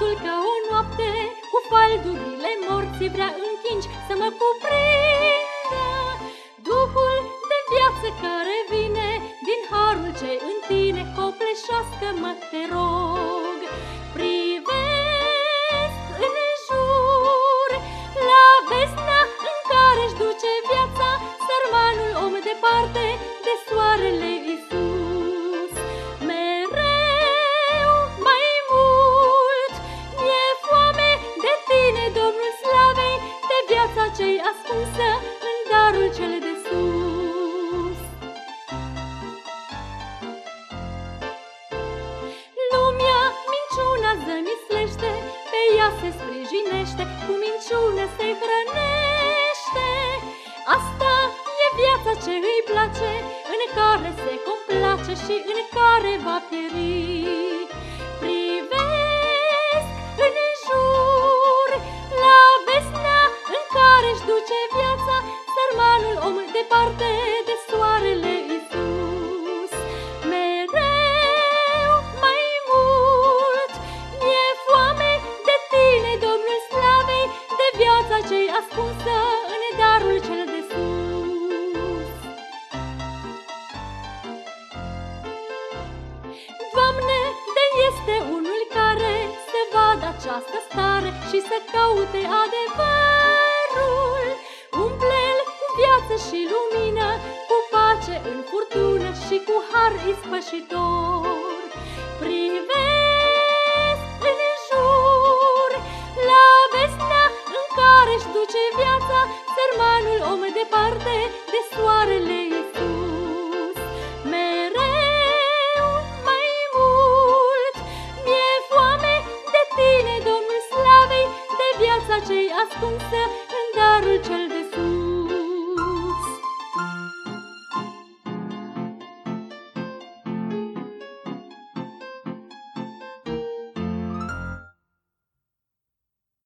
Păcatul ca o noapte Cu faldurile morții Vrea încingi să mă cuprindă. Duhul de viață care vine Din harul ce în tine Copleșească-mă, te rog Privesc în jur. La besna în care-și duce viața Sărmanul om departe ascunsă în darul cel de sus. Lumea minciuna zămislește, pe ea se sprijinește, cu minciună se hrănește. Asta e viața ce îi place, în care se complace și în care va pieri. Departe de soarele Iisus. Mereu mai mult mi-e foame de tine, Domnul Slavei, de viața ce-i ascunsă în darul cel de sus. Doamne, de este unul care să vadă această stare și să caute adevărul, și lumină, cu pace în furtună și cu har ispășitor. Privesc în jur la vestea în care își duce viața sărmanul om departe de soarele Iisus. Mereu mai mult mi-e foame de tine, Domnul Slavei, de viața cei ascunsă în darul cel